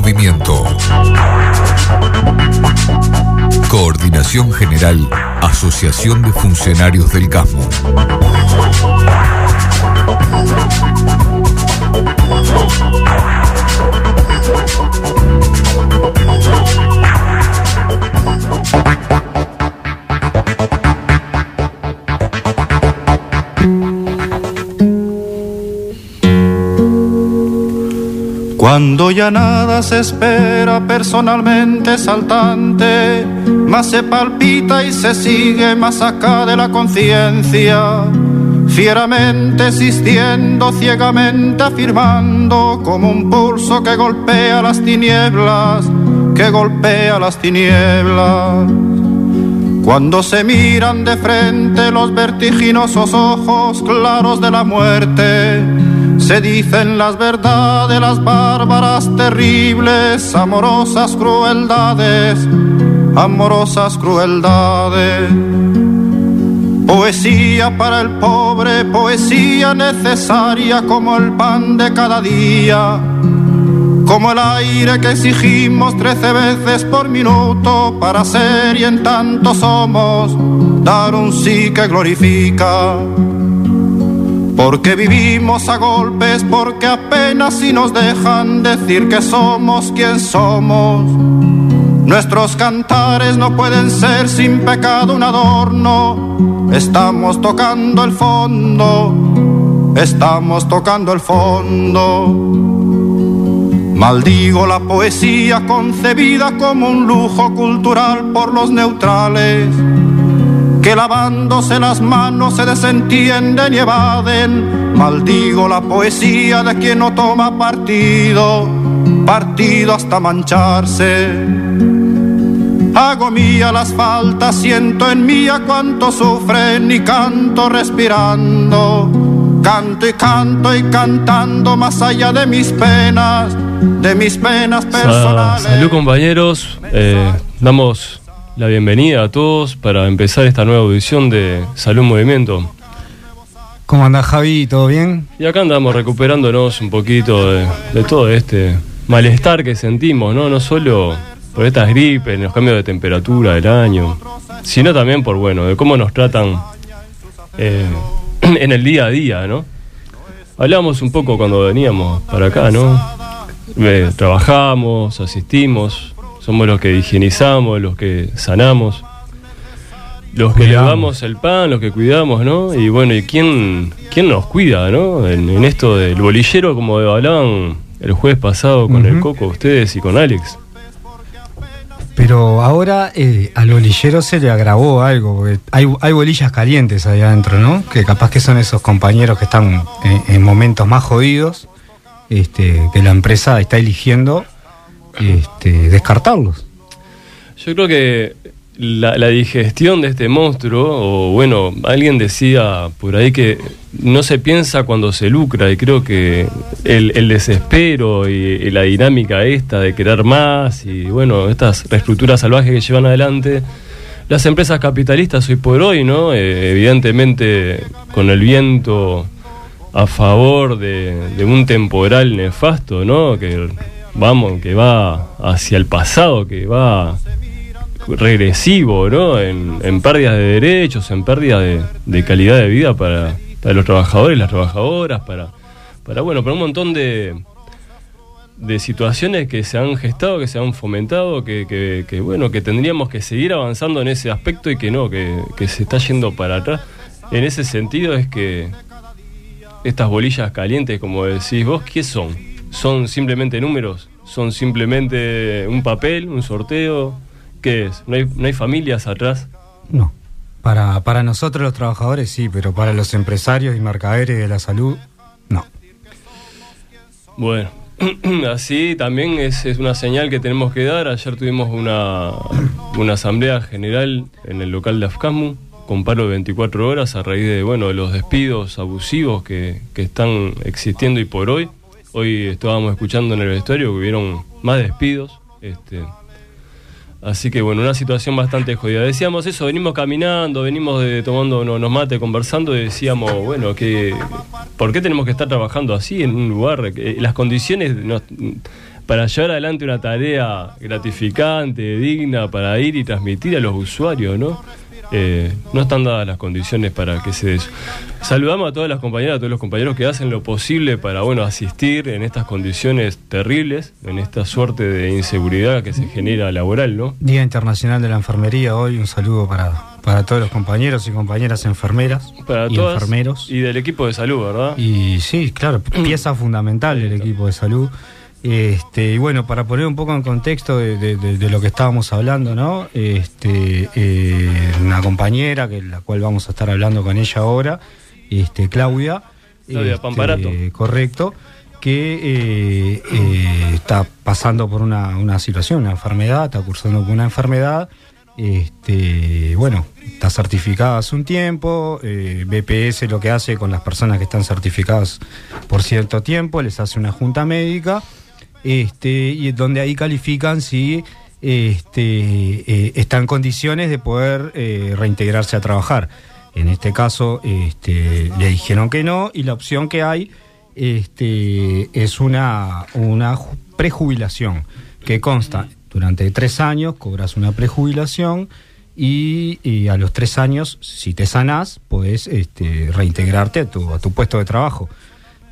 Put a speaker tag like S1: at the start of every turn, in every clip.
S1: Movimiento. Coordinación General, Asociación de Funcionarios del CASMO.
S2: Cuando ya nada se espera personalmente saltante, más se palpita y se sigue más acá de la conciencia, fieramente existiendo, ciegamente afirmando, como un pulso que golpea las tinieblas, que golpea las tinieblas. Cuando se miran de frente los vertiginosos ojos claros de la muerte, se dicen las verdades, las bárbaras, terribles, amorosas crueldades, amorosas crueldades. Poesía para el pobre, poesía necesaria como el pan de cada día, como el aire que exigimos trece veces por minuto para ser y en tanto somos, dar un sí que glorifica. Porque vivimos a golpes, porque apenas si nos dejan decir que somos quien somos. Nuestros cantares no pueden ser sin pecado un adorno. Estamos tocando el fondo, estamos tocando el fondo. Maldigo la poesía concebida como un lujo cultural por los neutrales que lavándose las manos se desentienden y evaden. Maldigo la poesía de quien no toma partido, partido hasta mancharse. Hago mía las faltas, siento en mía cuánto sufren y canto respirando. Canto y canto y cantando más allá de mis penas, de mis penas personales.
S3: salud compañeros, eh, damos la bienvenida a todos para empezar esta nueva audición de Salud Movimiento.
S4: ¿Cómo andás Javi? ¿Todo bien?
S3: Y acá andamos recuperándonos un poquito de, todo este malestar que sentimos, ¿no? No solo por estas gripes, los cambios de temperatura del año, sino también por, bueno, de cómo nos tratan eh, en el día a día, ¿no? Hablamos un poco cuando veníamos para acá, ¿no? Eh, trabajamos, asistimos, somos los que higienizamos, los que sanamos, los que llevamos el pan, los que cuidamos, ¿no? Y bueno, ¿y quién, quién nos cuida, ¿no? En, esto del bolillero, como hablaban el jueves pasado con el Coco, ustedes y con Alex.
S4: Pero ahora eh, al bolillero se le agravó algo, porque hay, hay, bolillas calientes ahí adentro, ¿no? Que capaz que son esos compañeros que están en, momentos más jodidos, este, que la empresa está eligiendo este, descartarlos.
S3: Yo creo que la, digestión de este monstruo, o bueno, alguien decía por ahí que no se piensa cuando se lucra, y creo que el, desespero y, la dinámica esta de querer más, y bueno, estas reestructuras salvajes que llevan adelante, las empresas capitalistas hoy por hoy, ¿no? Eh, evidentemente con el viento a favor de, de un temporal nefasto, ¿no? Que vamos, que va hacia el pasado, que va regresivo, ¿no? En, en pérdidas de derechos, en pérdida de, calidad de vida para, los trabajadores las trabajadoras, para, para, bueno, para un montón de, de situaciones que se han gestado, que se han fomentado, que, que, bueno, que tendríamos que seguir avanzando en ese aspecto y que no, que, que se está yendo para atrás. En ese sentido es que estas bolillas calientes, como decís vos, ¿qué son? ¿Son simplemente números? ¿Son simplemente un papel, un sorteo? ¿Qué es? ¿No hay, no hay familias atrás?
S4: No. Para, para nosotros los trabajadores sí, pero para los empresarios y mercaderes de la salud, no.
S3: Bueno, así también es, es, una señal que tenemos que dar. Ayer tuvimos una, una asamblea general en el local de Afcamu con paro de 24 horas a raíz de bueno de los despidos abusivos que, que están existiendo y por hoy. Hoy estábamos escuchando en el vestuario que hubieron más despidos. Este, Así que bueno, una situación bastante jodida. Decíamos eso, venimos caminando, venimos de, tomando unos mate, conversando y decíamos, bueno, que ¿por qué tenemos que estar trabajando así en un lugar? Que las condiciones para llevar adelante una tarea gratificante, digna, para ir y transmitir a los usuarios, ¿no? Eh, no están dadas las condiciones para que se dé eso. Saludamos a todas las compañeras, a todos los compañeros que hacen lo posible para bueno asistir en estas condiciones terribles, en esta suerte de inseguridad que se genera laboral, ¿no?
S4: Día Internacional de la Enfermería hoy, un saludo para, para todos los compañeros y compañeras enfermeras
S3: para
S4: y enfermeros.
S3: Y del equipo de salud, ¿verdad?
S4: Y sí, claro, pieza fundamental del equipo de salud. Este, y bueno, para poner un poco en contexto de, lo que estábamos hablando, ¿no? Este, eh, una compañera, que la cual vamos a estar hablando con ella ahora, este, Claudia.
S3: Claudia este, Pamparato.
S4: Correcto, que eh, eh, está pasando por una, una, situación, una enfermedad, está cursando por una enfermedad. Este, bueno, está certificada hace un tiempo, BPS lo que hace con las personas que están certificadas por cierto tiempo, les hace una junta médica este, y donde ahí califican si este, eh, está en condiciones de poder eh, reintegrarse a trabajar. En este caso este, le dijeron que no y la opción que hay este, es una, una prejubilación que consta durante tres años, cobras una prejubilación y, a los tres años, si te sanás, puedes este, reintegrarte a tu, a tu puesto de trabajo.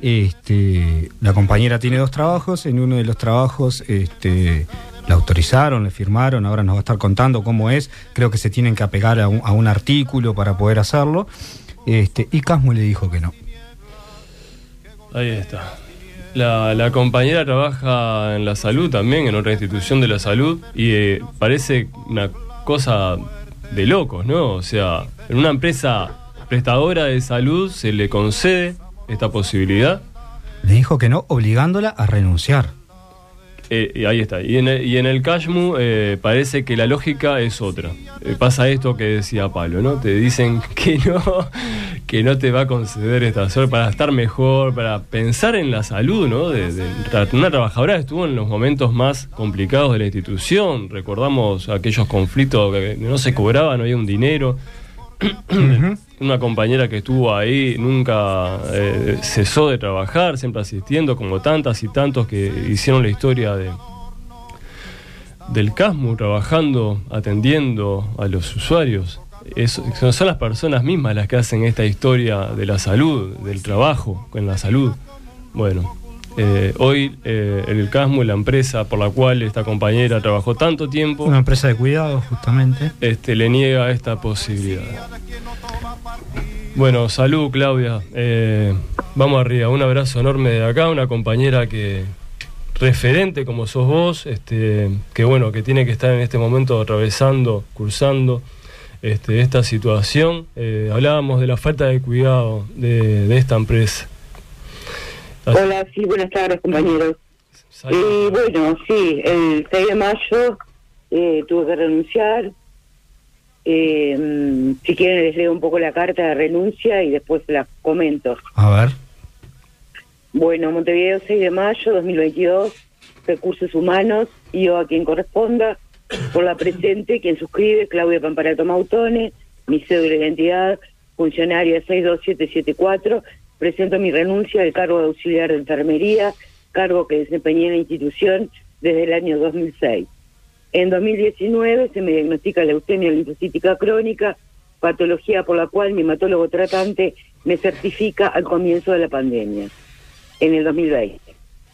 S4: Este, la compañera tiene dos trabajos, en uno de los trabajos este, la autorizaron, le firmaron, ahora nos va a estar contando cómo es, creo que se tienen que apegar a un, artículo para poder hacerlo, este, y Casmo le dijo que no.
S3: Ahí está. La, compañera trabaja en la salud también, en otra institución de la salud, y eh, parece una cosa de locos, ¿no? O sea, en una empresa prestadora de salud se le concede esta posibilidad.
S4: Le dijo que no, obligándola a renunciar.
S3: Eh, ahí está. Y en el, y en el Cashmu eh, parece que la lógica es otra. Eh, pasa esto que decía Pablo, ¿no? Te dicen que no, que no te va a conceder esta suerte para estar mejor, para pensar en la salud, ¿no? De, una trabajadora estuvo en los momentos más complicados de la institución. Recordamos aquellos conflictos que no se cobraba, no había un dinero. Una compañera que estuvo ahí nunca eh, cesó de trabajar, siempre asistiendo, como tantas y tantos que hicieron la historia de del CASMU, trabajando, atendiendo a los usuarios. son las personas mismas las que hacen esta historia de la salud, del trabajo con la salud. Bueno, eh, hoy eh, el CASMU, la empresa por la cual esta compañera trabajó tanto tiempo...
S4: Una empresa de cuidado, justamente.
S3: Este, le niega esta posibilidad. Bueno, salud Claudia. Eh, vamos arriba, un abrazo enorme de acá, una compañera que referente como sos vos, este, que bueno, que tiene que estar en este momento atravesando, cursando este, esta situación. hablábamos de la falta de cuidado de esta empresa.
S5: Hola, sí, buenas tardes, compañeros. Y bueno, sí, el 6 de mayo eh, tuve que renunciar. Eh, si quieren les leo un poco la carta de renuncia y después la comento.
S4: A ver.
S5: Bueno, Montevideo, 6 de mayo 2022, Recursos Humanos, y yo a quien corresponda, por la presente, quien suscribe, Claudia Pamparato Mautone, mi cédula de identidad, funcionaria 62774, presento mi renuncia al cargo de auxiliar de enfermería, cargo que desempeñé en la institución desde el año 2006. En 2019 se me diagnostica leucemia linfocítica crónica, patología por la cual mi hematólogo tratante me certifica al comienzo de la pandemia, en el 2020.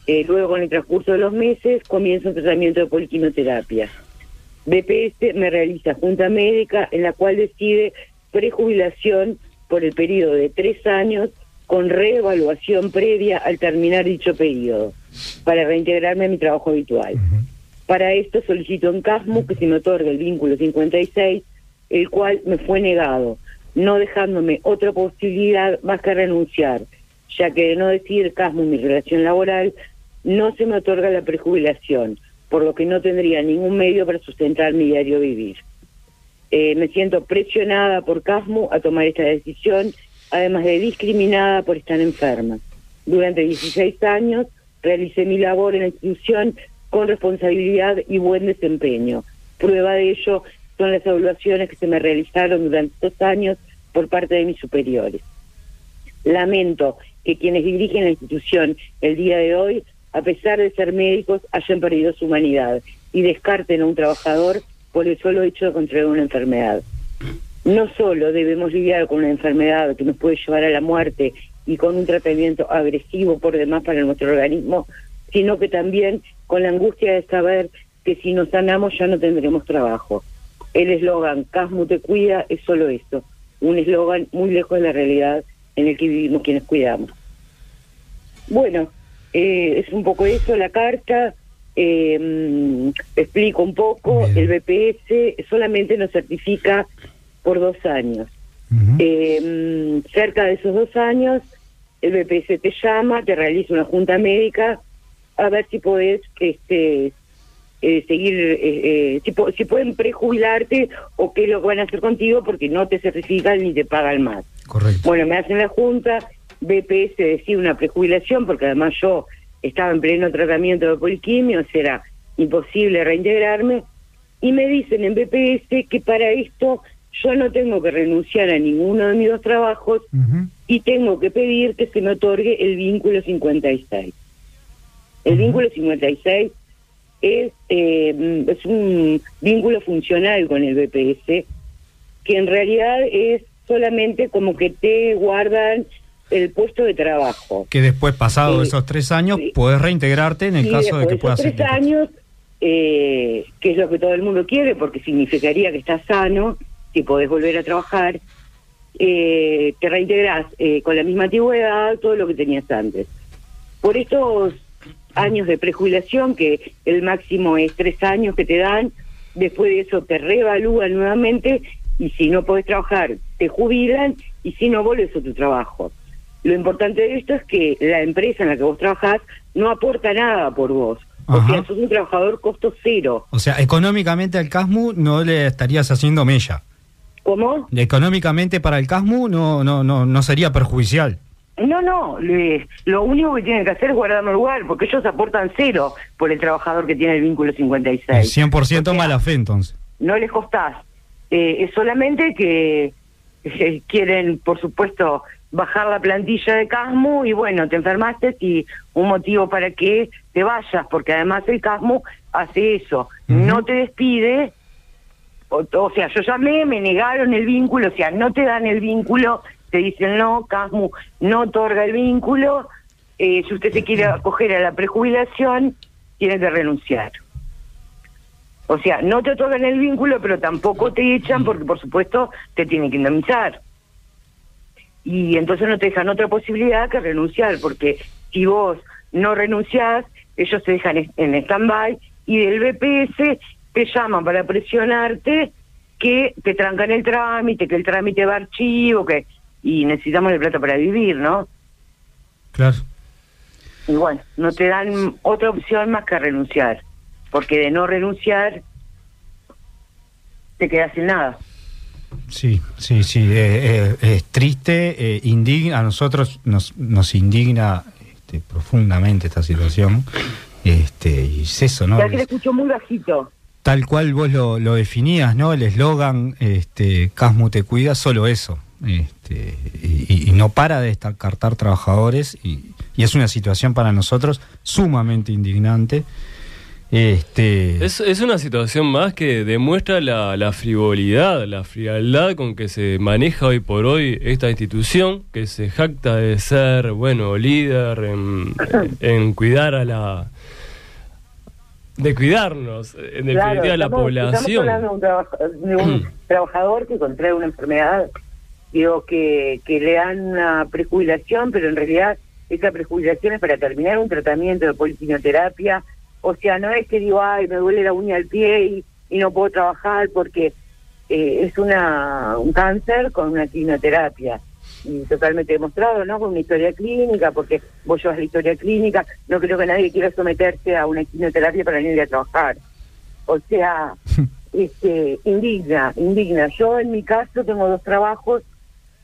S5: Eh, luego, con el transcurso de los meses, comienzo un tratamiento de poliquinoterapia. BPS me realiza junta médica en la cual decide prejubilación por el periodo de tres años con reevaluación previa al terminar dicho periodo, para reintegrarme a mi trabajo habitual. Para esto solicito en CASMU que se me otorgue el vínculo 56, el cual me fue negado, no dejándome otra posibilidad más que renunciar, ya que de no decir CASMU mi relación laboral, no se me otorga la prejubilación, por lo que no tendría ningún medio para sustentar mi diario vivir. Eh, me siento presionada por Casmo a tomar esta decisión, además de discriminada por estar enferma. Durante 16 años realicé mi labor en la institución con responsabilidad y buen desempeño. Prueba de ello son las evaluaciones que se me realizaron durante estos años por parte de mis superiores. Lamento que quienes dirigen la institución el día de hoy, a pesar de ser médicos, hayan perdido su humanidad y descarten a un trabajador por el solo hecho de contraer una enfermedad. No solo debemos lidiar con una enfermedad que nos puede llevar a la muerte y con un tratamiento agresivo por demás para nuestro organismo, sino que también con la angustia de saber que si nos sanamos ya no tendremos trabajo. El eslogan Casmu te cuida es solo esto, un eslogan muy lejos de la realidad en el que vivimos quienes cuidamos. Bueno, eh, es un poco eso la carta. Eh, mm, explico un poco, el BPS solamente nos certifica por dos años. eh, cerca de esos dos años, el BPS te llama, te realiza una junta médica a ver si podés este, eh, seguir, eh, eh, si, po- si pueden prejubilarte o qué es lo que van a hacer contigo porque no te certifican ni te pagan más.
S4: Correcto.
S5: Bueno, me hacen la junta, BPS decide una prejubilación porque además yo estaba en pleno tratamiento de poliquimio, o sea, era imposible reintegrarme, y me dicen en BPS que para esto yo no tengo que renunciar a ninguno de mis dos trabajos y tengo que pedir que se me otorgue el vínculo 56. El vínculo 56 es, eh, es un vínculo funcional con el BPS, que en realidad es solamente como que te guardan el puesto de trabajo.
S4: Que después, pasado esos tres años,
S5: Sí.
S4: podés reintegrarte en el caso de que puedas
S5: tres años, eh, que es lo que todo el mundo quiere, porque significaría que estás sano, si podés volver a trabajar, eh, te reintegras eh, con la misma antigüedad, todo lo que tenías antes. Por estos años de prejubilación, que el máximo es tres años que te dan, después de eso te reevalúan nuevamente y si no podés trabajar, te jubilan y si no, vuelves a tu trabajo. Lo importante de esto es que la empresa en la que vos trabajás no aporta nada por vos. O
S4: Ajá.
S5: sea, sos un trabajador costo cero.
S4: O sea, económicamente al CASMU no le estarías haciendo mella.
S5: ¿Cómo?
S4: Económicamente para el CASMU no, no, no, no sería perjudicial.
S5: No, no, le- lo único que tienen que hacer es guardarme lugar, porque ellos aportan cero por el trabajador que tiene el vínculo 56.
S4: 100%
S5: O sea,
S4: mala fe entonces.
S5: no les costás. Eh, es solamente que eh, quieren, por supuesto, bajar la plantilla de Casmo y bueno, te enfermaste y un motivo para que te vayas, porque además el Casmo hace eso, no te despide, o, sea, yo llamé, me negaron el vínculo, o sea, no te dan el vínculo, te dicen no, Casmo no otorga el vínculo, eh, si usted se quiere acoger a la prejubilación, tiene que renunciar. O sea, no te otorgan el vínculo, pero tampoco te echan porque, por supuesto, te tienen que indemnizar. Y entonces no te dejan otra posibilidad que renunciar, porque si vos no renunciás, ellos te dejan en stand-by y del BPS te llaman para presionarte que te trancan el trámite, que el trámite va a archivo, que y necesitamos el plata para vivir, ¿no?
S4: Claro.
S5: Y bueno, no te dan otra opción más que renunciar, porque de no renunciar te quedas sin nada.
S4: Sí, sí, sí. eh, eh, es triste, eh, indigna. A nosotros nos, nos indigna este, profundamente esta situación. Este, y es eso, ¿no?
S5: Ya que le escucho muy bajito.
S4: Tal cual vos lo, lo definías, ¿no? El eslogan, este, Casmu te cuida, solo eso. Este, y, y no para de descartar trabajadores y, es una situación para nosotros sumamente indignante. Este,
S3: Es, una situación más que demuestra la, frivolidad, la frialdad con que se maneja hoy por hoy esta institución, que se jacta de ser, bueno, líder en cuidar a la... de cuidarnos, en definitiva, a la población.
S5: Estamos hablando de un, trabaja- de un trabajador que contrae una enfermedad, digo, que, que le dan una prejubilación, pero en realidad esa prejubilación es para terminar un tratamiento de poliquimioterapia. O sea, no es que digo, ay, me duele la uña del pie y, y no puedo trabajar porque eh, es una un cáncer con una quimioterapia. Y totalmente demostrado, ¿no? Con una historia clínica, porque vos llevas la historia clínica, no creo que nadie quiera someterse a una quimioterapia para venir a trabajar. O sea, este, indigna, indigna. Yo en mi caso tengo dos trabajos,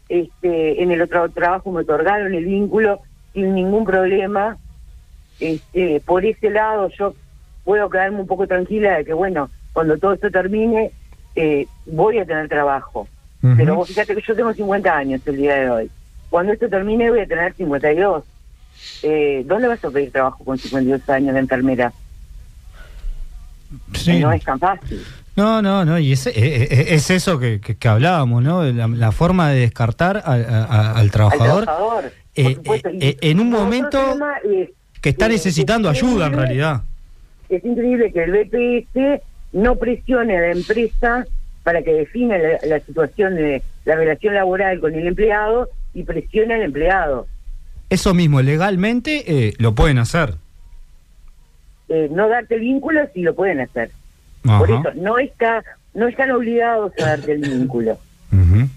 S5: este, en el otro trabajo me otorgaron el vínculo sin ningún problema. Este, por ese lado yo puedo quedarme un poco tranquila de que, bueno, cuando todo esto termine, eh, voy a tener trabajo. Pero vos fíjate que yo tengo 50 años el día de hoy. Cuando esto termine voy a tener 52. Eh, ¿Dónde vas a pedir trabajo con 52 años de enfermera?
S4: Sí.
S5: No es tan fácil.
S4: No, no, no, y es, es, es eso que, que, que, hablábamos, ¿no? La, la, forma de descartar a, a, al trabajador.
S5: Al trabajador
S4: eh, eh, en un momento que está necesitando ayuda en realidad.
S5: Es increíble que el BPS no presione a la empresa para que defina la, la, situación de la relación laboral con el empleado y presione al empleado.
S4: Eso mismo, legalmente eh, lo pueden hacer.
S5: Eh, no darte vínculo sí lo pueden hacer. Ajá. Por eso, no está no están obligados a darte el vínculo. Uh -huh.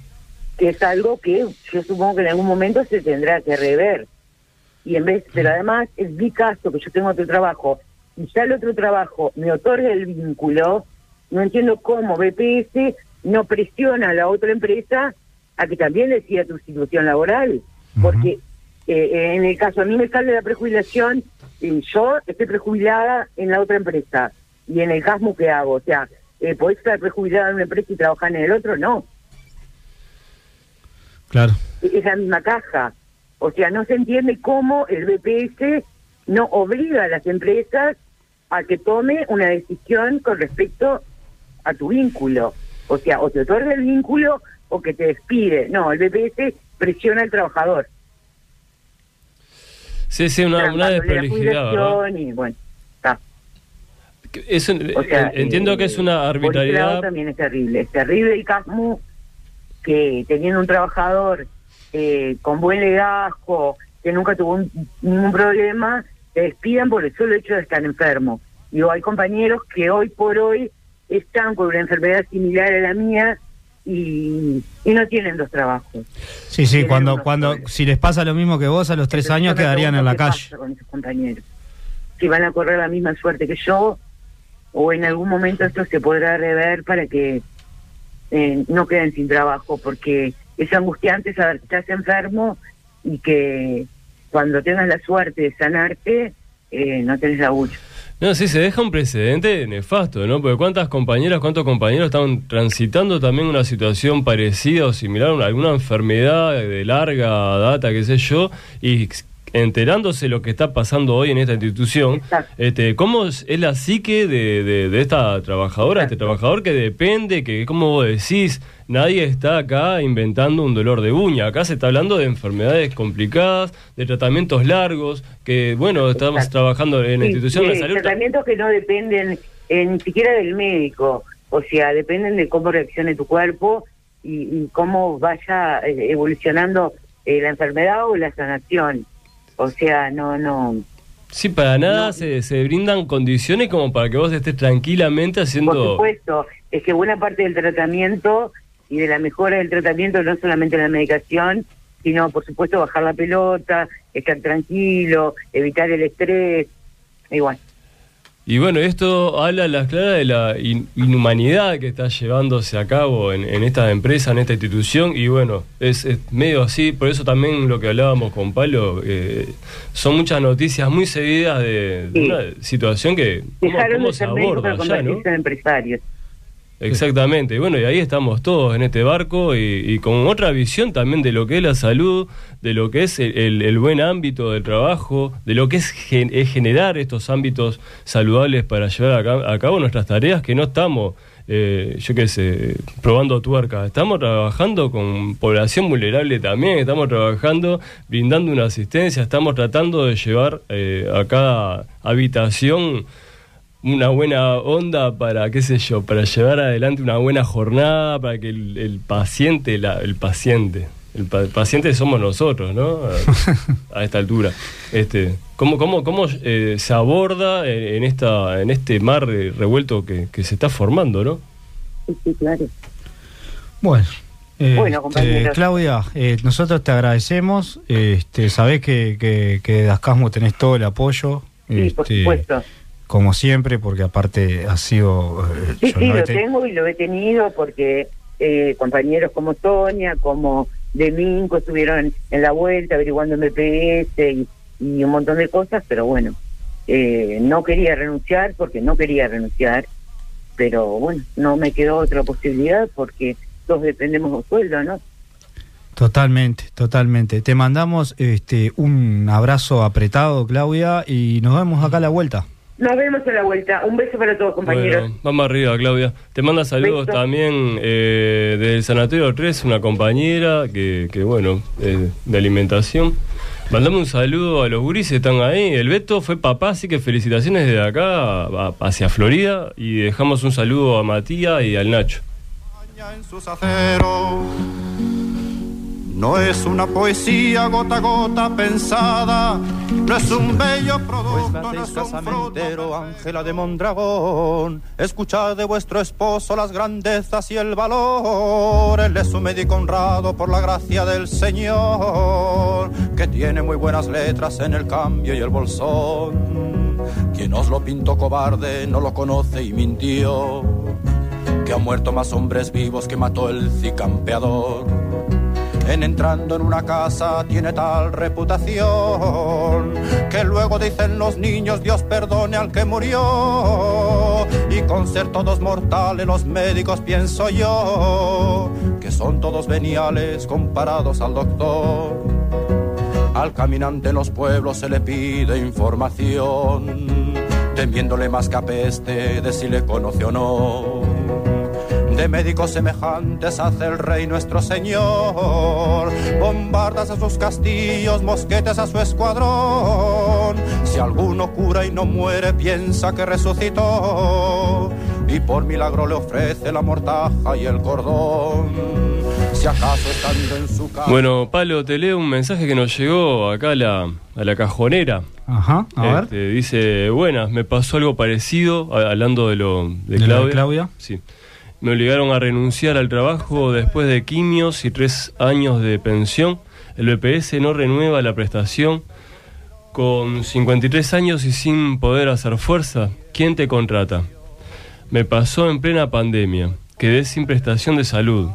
S5: Que es algo que yo supongo que en algún momento se tendrá que rever. Y en vez, pero además, en mi caso, que yo tengo otro trabajo, y ya el otro trabajo me otorga el vínculo, no entiendo cómo BPS no presiona a la otra empresa a que también decida tu situación laboral. Porque eh, en el caso, a mí me sale la prejubilación y yo estoy prejubilada en la otra empresa. Y en el CASMO, ¿qué hago? O sea, eh, ¿podés estar prejubilada en una empresa y trabajar en el otro? No.
S4: Claro.
S5: Es la misma caja. O sea, no se entiende cómo el BPS no obliga a las empresas a que tome una decisión con respecto a tu vínculo. O sea, o te otorga el vínculo o que te despide. No, el BPS presiona al trabajador.
S3: Sí, sí, una, una desprolijidad,
S5: Y, bueno, está.
S3: Es un, o sea, entiendo
S5: eh,
S3: que es una arbitrariedad.
S5: también es terrible. Es terrible el CASMU que teniendo un trabajador eh, con buen legajo, que nunca tuvo un, ningún problema, te despidan por el solo hecho de estar enfermo. Digo, hay compañeros que hoy por hoy están con una enfermedad similar a la mía y, y no tienen dos trabajos.
S4: Sí, sí, cuando, cuando si les pasa lo mismo que vos, a los tres
S5: Entonces,
S4: años quedarían en la calle.
S5: Con esos compañeros. Si van a correr la misma suerte que yo, o en algún momento esto se podrá rever para que eh, no queden sin trabajo, porque es angustiante saber que estás enfermo y que cuando tengas la suerte de sanarte, eh, no tenés laburo.
S3: No, sí, se deja un precedente nefasto, ¿no? Porque cuántas compañeras, cuántos compañeros están transitando también una situación parecida o similar, una, alguna enfermedad de larga data, qué sé yo, y enterándose lo que está pasando hoy en esta institución, este, cómo es la psique de, de, de esta trabajadora, Exacto. este trabajador que depende, que como vos decís, nadie está acá inventando un dolor de uña, acá se está hablando de enfermedades complicadas, de tratamientos largos, que bueno, estamos Exacto. trabajando en la
S5: sí,
S3: institución
S5: de
S3: de salud.
S5: Tratamientos que no dependen eh, ni siquiera del médico, o sea, dependen de cómo reaccione tu cuerpo y, y cómo vaya eh, evolucionando eh, la enfermedad o la sanación. O sea, no, no.
S3: Sí, para nada no. se, se, brindan condiciones como para que vos estés tranquilamente haciendo...
S5: Por supuesto, es que buena parte del tratamiento y de la mejora del tratamiento no solamente la medicación, sino por supuesto bajar la pelota, estar tranquilo, evitar el estrés, igual.
S3: Y bueno, esto habla a las claras de la inhumanidad que está llevándose a cabo en, en esta empresa, en esta institución, y bueno, es, es, medio así, por eso también lo que hablábamos con Palo, eh, son muchas noticias muy seguidas de, sí. de una situación que...
S5: Dejaron ¿cómo, cómo de ser se aborda allá, ¿no? empresarios.
S3: Exactamente, y bueno, y ahí estamos todos en este barco y, con otra visión también de lo que es la salud, de lo que es el, el, buen ámbito del trabajo, de lo que es, gen, es, generar estos ámbitos saludables para llevar a a cabo nuestras tareas que no estamos, eh, yo qué sé, probando tuerca, estamos trabajando con población vulnerable también, estamos trabajando brindando una asistencia, estamos tratando de llevar eh, a cada habitación una buena onda para, qué sé yo, para llevar adelante una buena jornada, para que el, el paciente, la, el paciente, el, pa, el, paciente somos nosotros, ¿no? A, a esta altura. Este, ¿Cómo, cómo, cómo eh, se aborda en, en, esta, en este mar revuelto que, que se está formando, no?
S5: Sí, sí, claro.
S4: Bueno, Eh,
S5: Bueno, compañeros.
S4: eh, Claudia, eh, nosotros te agradecemos. Este, sabés que, que, que de Ascasmo tenés todo el apoyo.
S5: Sí, por
S4: este,
S5: supuesto.
S4: Como siempre, porque aparte ha sido. eh,
S5: Sí, sí,
S4: no
S5: lo
S4: te-
S5: tengo y lo he tenido porque eh, compañeros como Tonia, como Deminco estuvieron en la vuelta averiguando MPS y, y un montón de cosas, pero bueno, eh, no quería renunciar porque no quería renunciar, pero bueno, no me quedó otra posibilidad porque todos dependemos de un sueldo, ¿no?
S4: Totalmente, totalmente. Te mandamos este, un abrazo apretado, Claudia, y nos vemos acá a la vuelta.
S5: Nos vemos a la vuelta. Un beso para todos, compañeros.
S3: Bueno, vamos arriba, Claudia. Te manda saludos
S5: Beso.
S3: también eh, del Sanatorio 3, una compañera que, que bueno, eh, de alimentación. Mandame un saludo a los guris que están ahí. El Beto fue papá, así que felicitaciones desde acá a- hacia Florida. Y dejamos un saludo a Matías y al Nacho.
S6: en sus aceros. No es una poesía gota a gota pensada, no es un bello
S2: Pues
S6: producto,
S2: me
S6: no es un.
S2: Ángela de Mondragón. Escuchad de vuestro esposo las grandezas y el valor. Él es un médico honrado por la gracia del Señor, que tiene muy buenas letras en el cambio y el bolsón. Quien os lo pintó cobarde no lo conoce y mintió. Que han muerto más hombres vivos que mató el cicampeador. En entrando en una casa tiene tal reputación que luego dicen los niños Dios perdone al que murió y con ser todos mortales los médicos pienso yo que son todos veniales comparados al doctor. Al caminante en los pueblos se le pide información temiéndole más que de si le conoce o no de médicos semejantes hace el rey nuestro señor. Bombardas a sus castillos, mosquetes a su escuadrón. Si alguno cura y no muere, piensa que resucitó. Y por milagro le ofrece la mortaja y el cordón. Si acaso estando en su casa.
S3: Bueno, Palo, te leo un mensaje que nos llegó acá a la, a la cajonera.
S4: Ajá, a ver.
S3: Este, Dice, buenas, me pasó algo parecido, hablando de lo de,
S4: ¿De lo de
S3: Claudia.
S4: Claudia?
S3: Sí. Me obligaron a renunciar al trabajo después de quimios y tres años de pensión. El BPS no renueva la prestación. Con 53 años y sin poder hacer fuerza, ¿quién te contrata? Me pasó en plena pandemia. Quedé sin prestación de salud.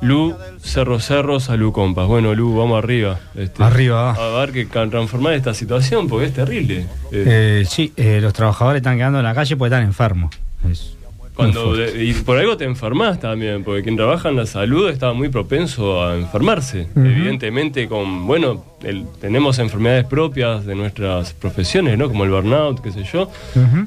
S3: Lu, Cerro Cerro, Salud Compas. Bueno, Lu, vamos arriba. Este,
S4: Arriba, va.
S3: A ver que can- transformar esta situación porque es terrible. Eh,
S4: Eh, sí, eh, los trabajadores están quedando en la calle porque están enfermos. Es
S3: Cuando y por algo te enfermas también, porque quien trabaja en la salud está muy propenso a enfermarse. Evidentemente, con bueno, el- tenemos enfermedades propias de nuestras profesiones, ¿no? Como el burnout, qué sé yo,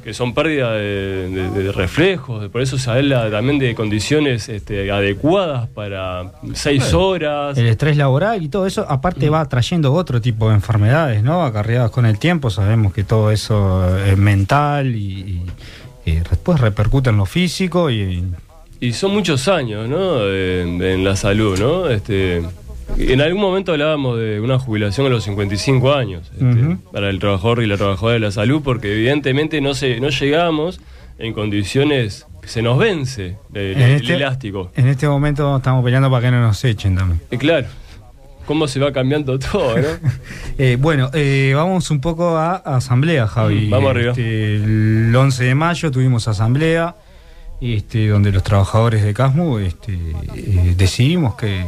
S3: que son pérdida de, de- de reflejos. Por eso se habla también de condiciones este, adecuadas para seis horas.
S4: El estrés laboral y todo eso, aparte va trayendo otro tipo de enfermedades, ¿no? Acarreadas con el tiempo, sabemos que todo eso es mental y, y- y después repercute en lo físico y...
S3: Y son muchos años, ¿no? En, en la salud, ¿no? Este, en algún momento hablábamos de una jubilación a los 55 años este,
S4: Ujú.
S3: para el trabajador y la trabajadora de la salud, porque evidentemente no se, no llegamos en condiciones que se nos vence el,
S4: este-
S3: elástico.
S4: En este momento estamos peleando para que no nos echen también.
S3: Y claro, cómo se va cambiando todo, ¿no?
S4: Eh, bueno, eh, vamos un poco a asamblea, Javi.
S3: Mm, vamos arriba.
S4: Este, el 11 de mayo tuvimos asamblea, este, donde los trabajadores de Casmu este, eh, decidimos qué,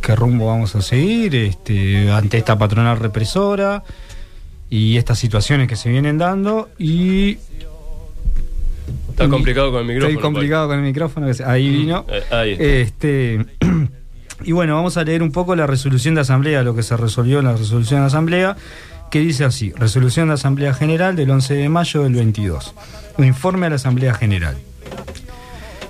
S4: qué rumbo vamos a seguir este, ante esta patronal represora y estas situaciones que se vienen dando. Y
S3: Está complicado con el micrófono.
S4: estoy complicado con el micrófono, ahí vino.
S3: Ahí está.
S4: Este, y bueno, vamos a leer un poco la resolución de asamblea, lo que se resolvió en la resolución de asamblea, que dice así, resolución de asamblea general del 11 de mayo del 22. Informe a la asamblea general.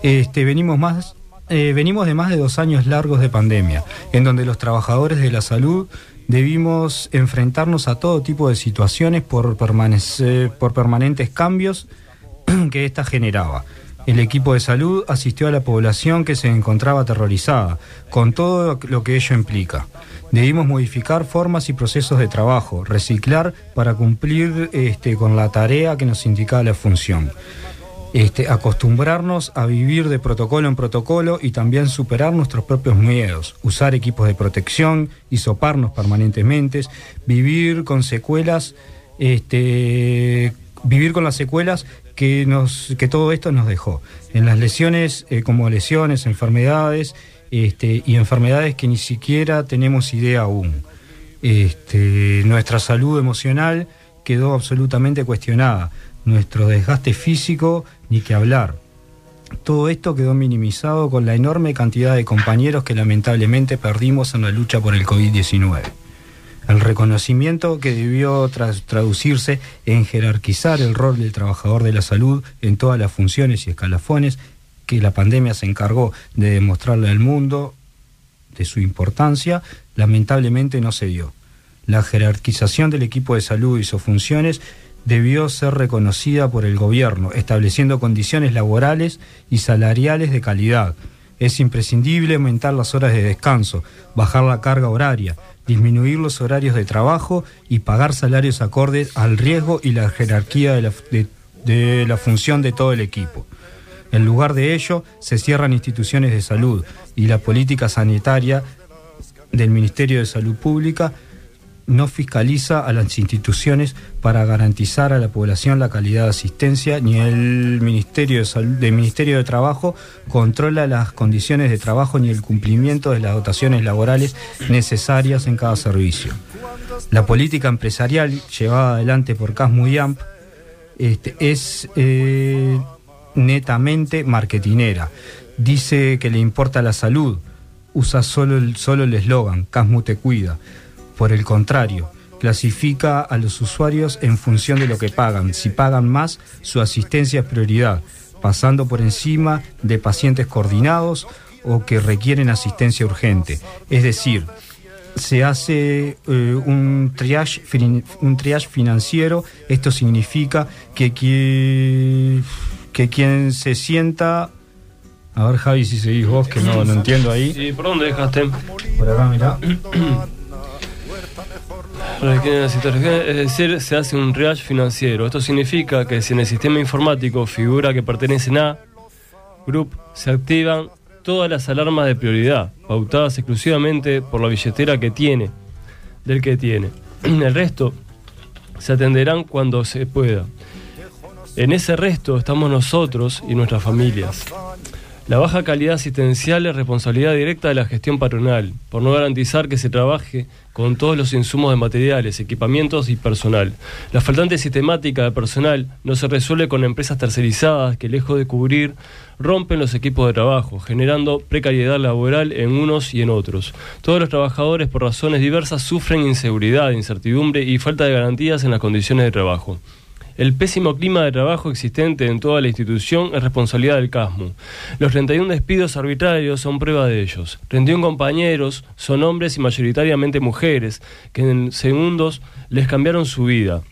S4: Este, venimos más... eh, venimos de más de dos años largos de pandemia, en donde los trabajadores de la salud debimos enfrentarnos a todo tipo de situaciones por, por permanentes cambios que ésta generaba. El equipo de salud asistió a la población que se encontraba aterrorizada, con todo lo que ello implica. Debimos modificar formas y procesos de trabajo, reciclar para cumplir este, con la tarea que nos indicaba la función. Este, acostumbrarnos a vivir de protocolo en protocolo y también superar nuestros propios miedos, usar equipos de protección, soparnos permanentemente, vivir con secuelas, este, vivir con las secuelas que, nos, que todo esto nos dejó. En las lesiones, eh, como lesiones, enfermedades este, y enfermedades que ni siquiera tenemos idea aún. Este, nuestra salud emocional quedó absolutamente cuestionada nuestro desgaste físico, ni que hablar. Todo esto quedó minimizado con la enorme cantidad de compañeros que lamentablemente perdimos en la lucha por el COVID-19. El reconocimiento que debió traducirse en jerarquizar el rol del trabajador de la salud en todas las funciones y escalafones que la pandemia se encargó de demostrarle al mundo de su importancia, lamentablemente no se dio. La jerarquización del equipo de salud y sus funciones debió ser reconocida por el gobierno, estableciendo condiciones laborales y salariales de calidad. Es imprescindible aumentar las horas de descanso, bajar la carga horaria, disminuir los horarios de trabajo y pagar salarios acordes al riesgo y la jerarquía de la, de la función de todo el equipo. En lugar de ello, se cierran instituciones de salud y la política sanitaria del Ministerio de Salud Pública no fiscaliza a las instituciones para garantizar a la población la calidad de asistencia, ni el Ministerio de, Ministerio de Trabajo controla las condiciones de trabajo ni el cumplimiento de las dotaciones laborales necesarias en cada servicio. La política empresarial llevada adelante por Casmo y AMP este, es eh, netamente marketinera. Dice que le importa la salud, usa solo el solo el eslogan, Casmu te cuida por el contrario, clasifica a los usuarios en función de lo que pagan. Si pagan más, su asistencia es prioridad, pasando por encima de pacientes coordinados o que requieren asistencia urgente. Es decir, se hace eh, un, triage, un triage financiero. Esto significa que, que, quien se sienta... A ver, Javi, si seguís vos, que no, no entiendo ahí.
S3: Sí, ¿por dónde dejaste?
S4: Por acá, mirá.
S3: Es decir, se hace un triage financiero. Esto significa que si en el sistema informático figura que pertenecen a Group, se activan todas las alarmas de prioridad, pautadas exclusivamente por la billetera que tiene, del que tiene. El resto se atenderán cuando se pueda. En ese resto estamos nosotros y nuestras familias. La baja calidad asistencial es responsabilidad directa de la gestión patronal, por no garantizar que se trabaje con todos los insumos de materiales, equipamientos y personal. La faltante sistemática de personal no se resuelve con empresas tercerizadas que, lejos de cubrir, rompen los equipos de trabajo, generando precariedad laboral en unos y en otros. Todos los trabajadores, por razones diversas, sufren inseguridad, incertidumbre y falta de garantías en las condiciones de trabajo. El pésimo clima de trabajo existente en toda la institución es responsabilidad del CASMU. Los 31 despidos arbitrarios son prueba de ellos. 31 compañeros son hombres y mayoritariamente mujeres que en segundos les cambiaron su vida.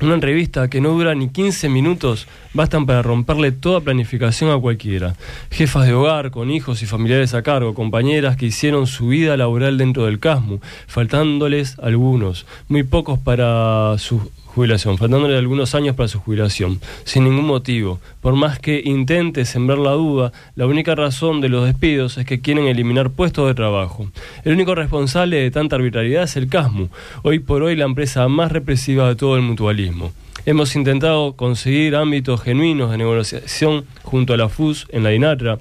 S3: Una entrevista que no dura ni 15 minutos bastan para romperle toda planificación a cualquiera. Jefas de hogar con hijos y familiares a cargo, compañeras que hicieron su vida laboral dentro del CASMU, faltándoles algunos, muy pocos para sus jubilación, faltándole algunos años para su jubilación, sin ningún motivo. Por más que intente sembrar la duda, la única razón de los despidos es que quieren eliminar puestos de trabajo. El único responsable de tanta arbitrariedad es el CASMU, hoy por hoy la empresa más represiva de todo el mutualismo. Hemos intentado conseguir ámbitos genuinos de negociación junto a la FUS en la INATRA,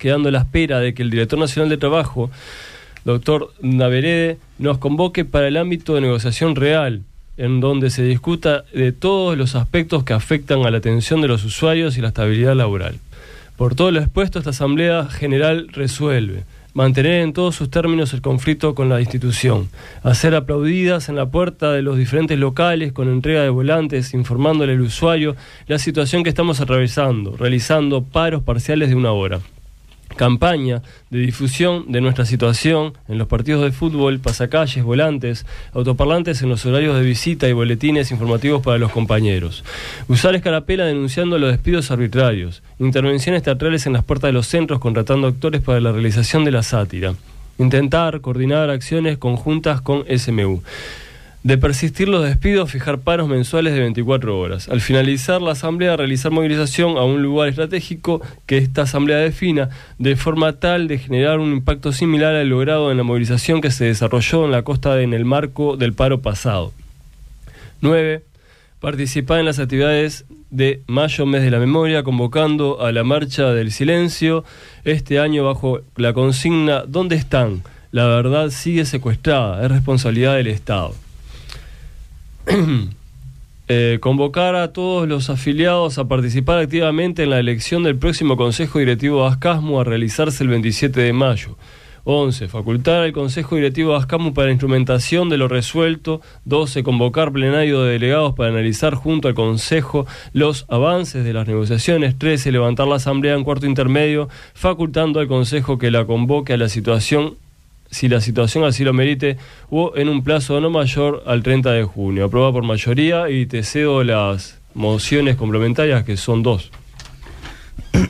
S3: quedando a la espera de que el director nacional de trabajo, doctor Naverede, nos convoque para el ámbito de negociación real, en donde se discuta de todos los aspectos que afectan a la atención de los usuarios y la estabilidad laboral. Por todo lo expuesto, esta Asamblea General resuelve mantener en todos sus términos el conflicto con la institución, hacer aplaudidas en la puerta de los diferentes locales con entrega de volantes informándole al usuario la situación que estamos atravesando, realizando paros parciales de una hora campaña de difusión de nuestra situación en los partidos de fútbol, pasacalles, volantes, autoparlantes en los horarios de visita y boletines informativos para los compañeros. Usar escarapela denunciando los despidos arbitrarios. Intervenciones teatrales en las puertas de los centros contratando actores para la realización de la sátira. Intentar coordinar acciones conjuntas con SMU De persistir los despidos, fijar paros mensuales de 24 horas. Al finalizar la asamblea, realizar movilización a un lugar estratégico que esta asamblea defina, de forma tal de generar un impacto similar al logrado en la movilización que se desarrolló en la costa en el marco del paro pasado. 9. Participar en las actividades de mayo, mes de la memoria, convocando a la marcha del silencio, este año bajo la consigna ¿Dónde están? La verdad sigue secuestrada, es responsabilidad del Estado. Eh, convocar a todos los afiliados a participar activamente en la elección del próximo Consejo Directivo de Ascasmo a realizarse el 27 de mayo. 11. Facultar al Consejo Directivo de Ascasmo para instrumentación de lo resuelto. 12. Convocar plenario de delegados para analizar junto al Consejo los avances de las negociaciones. 13. Levantar la Asamblea en cuarto intermedio, facultando al Consejo que la convoque a la situación si la situación así lo merite, o en un plazo no mayor al 30 de junio. Aprobada por mayoría y te cedo las mociones complementarias, que son dos.